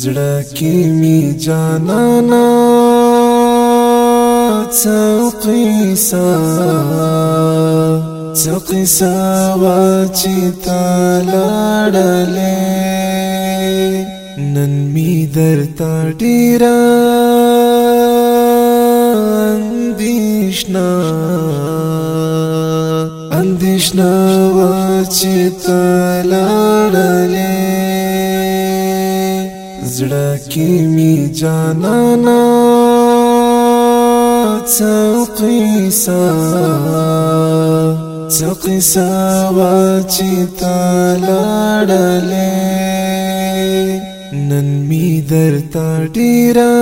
زړه کې می جانانا څوقي سا څوقي سا واچي تلړلې نن می درتا ډیرا اندیشنا اندیشنا واچي تلړلې زړه کې می جانانا څقیسا څقیسا واچی تلاړلې نن می درتا ډیرا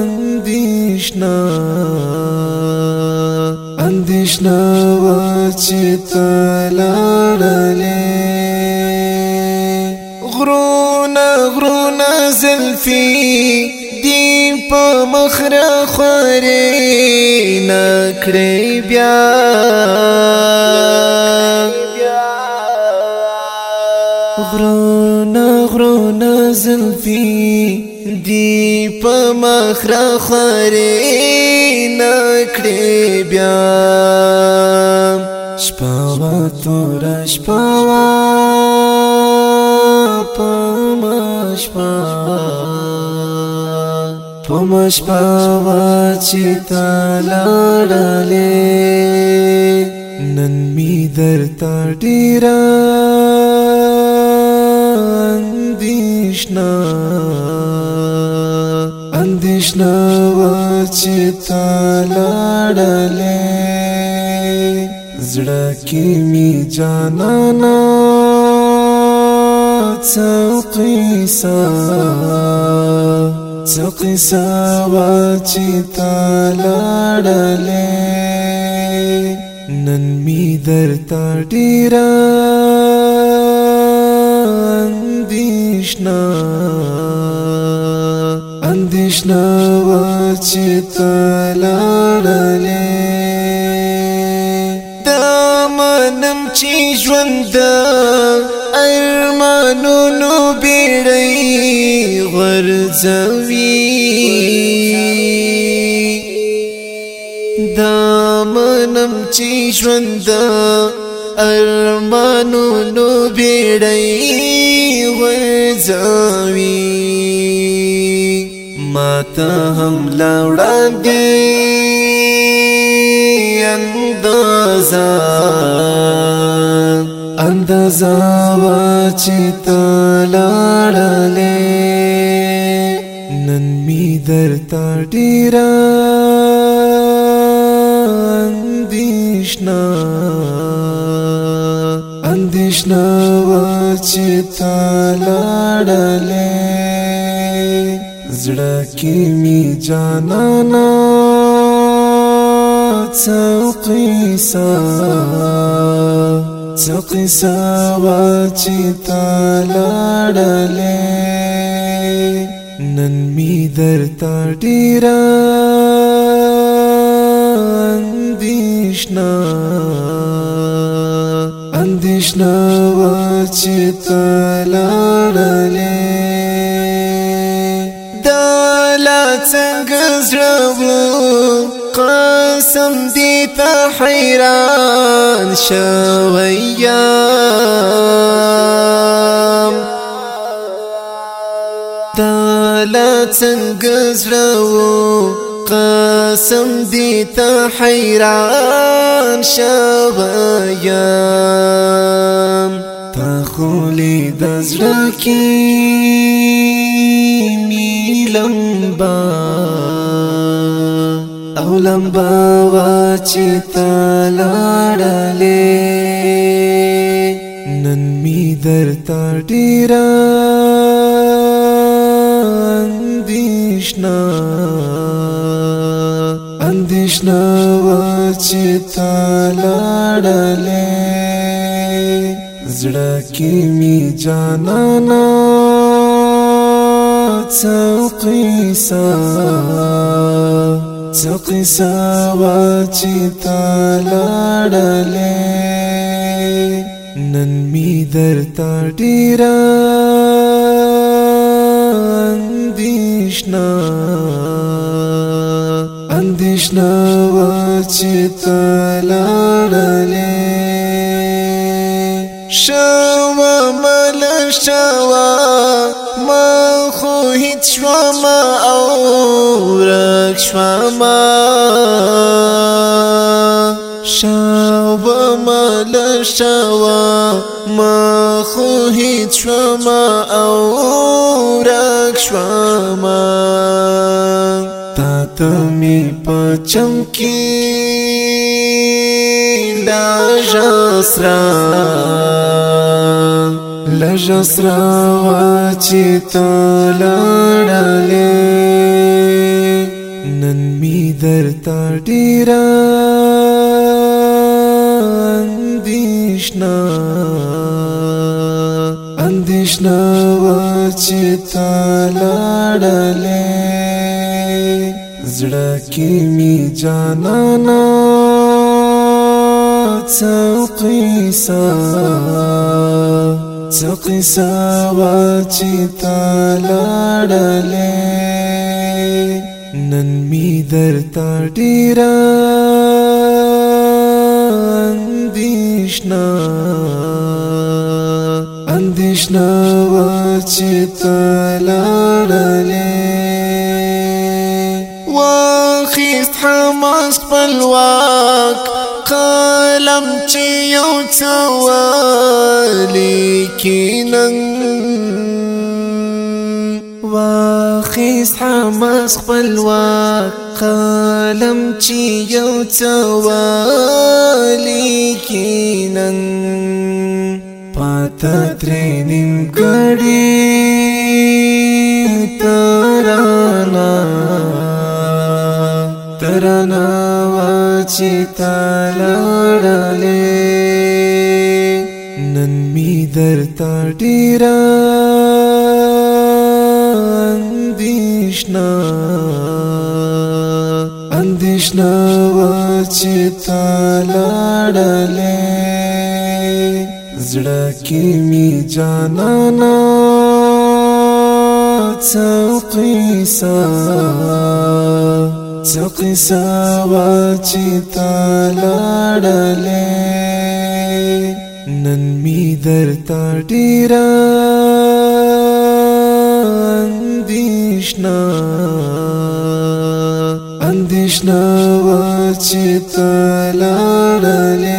اندیشنا اندیشنا واچی تلاړلې غرونا غرونا زلفي دی په مخره خوري نکړې بیا غرونا غرونا زلفي دی په مخره خوري نکړې بیا شپه تور شپه شپه پمش په واچې تلاړلې نن می درتا ډیر اندیشنا اندیشنا چې تا لاړلې زړه کې می جانا څو قصه څو قصه وا چې تلاړلې نن می درته ډیر اندیشنا اندیشنا وا چې تلاړلې دا منم چې ژوند ارمانونو بیړی غرزوي دا منم چې ژوند ارمانونو بیړی غرزوي ماته هم لاړه دي اندازه اندازا وا چې تلاړلې نن می درته ډیر اندیشنا اندیشنا وا چې تلاړلې زړه کې می جانانا څوقیسا څه قصه وا چې تا لړلې نن می درته ډیر اندیشنا اندیشنا وا چې تا لړلې دلا څنګه زړه قسم دي تا حيران شویم تالا تنقز رو قسم دي تا حيران شویم تا خولي دزرکی ميلم بار غلام باوا چې تلاړلې نن می درته ډیر اندیشنا اندیشنا وا چې تلاړلې زړه کې می جانانا څو قیسه څه قصه وا چې تا لاړلې نن می درته ډیر اندیشنا اندیشنا وا چې تا لاړلې ممل شوا ما خو هیڅ شوا ما او رک شوا ما شوا ممل شوا ما خو هیڅ شوا ما او رک شوا ما تاتمی پچم کی لاجسرا لجس را چې تلړلې نن می درتا ډیر اندیشنا اندیشنا وا چې تلړلې زړه کې می جانانا څو قیسا څه قصه وا چې تا لاړلې نن می درتا ډیرا اندیشنا اندیشنا وا چې تا لاړلې واخیست حماس خپلواک قلم چې یو څوالي کینن واخیس حماس خپلواک قلم چې یو څوالي کینن پاته ترې نیم کړي ترانا چې تلاړلې نن می درته ډیر اندیشنا اندیشنا و چې تلاړلې زړه کې می جانانا څو قیسه څو قصه وا چې تلاړلې نن می درته ډیر اندیشنا اندیشنا وا چې تلاړلې